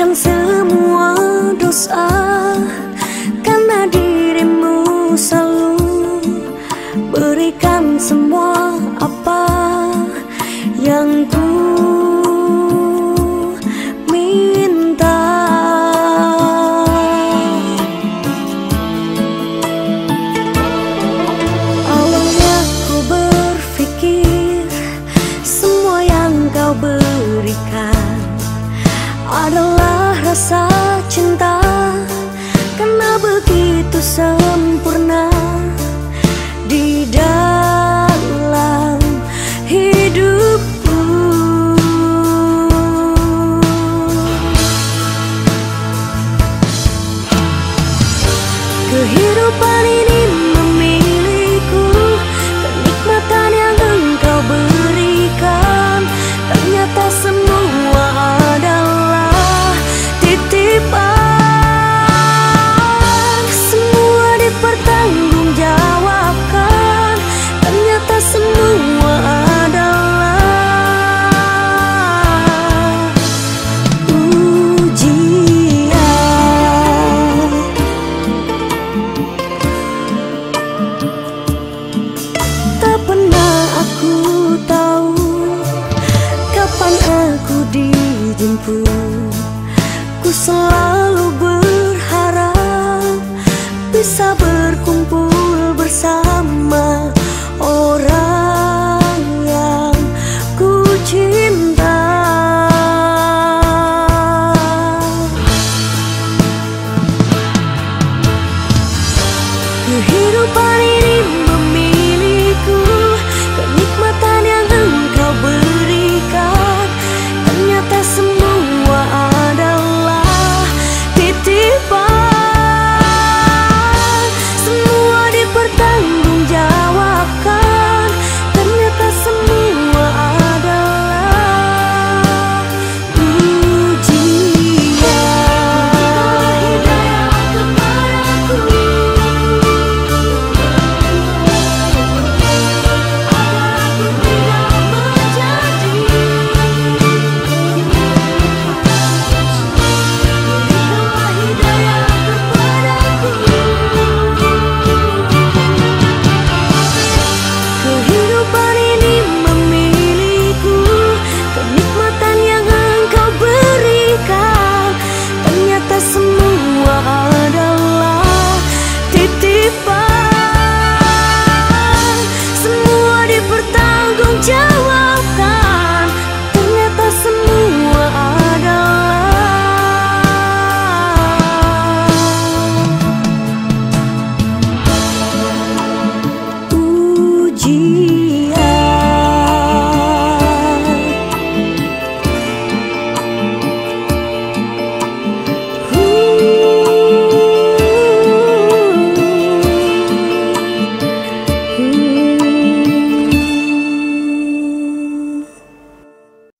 hapuskan semua dosa Karena dirimu selalu berikan semua apa yang ku minta. Awalnya ku berpikir semua yang kau berikan rasa cinta. Karena begitu sempurna di dalam hidupku. Kehidupan ini dijemput Ku selalu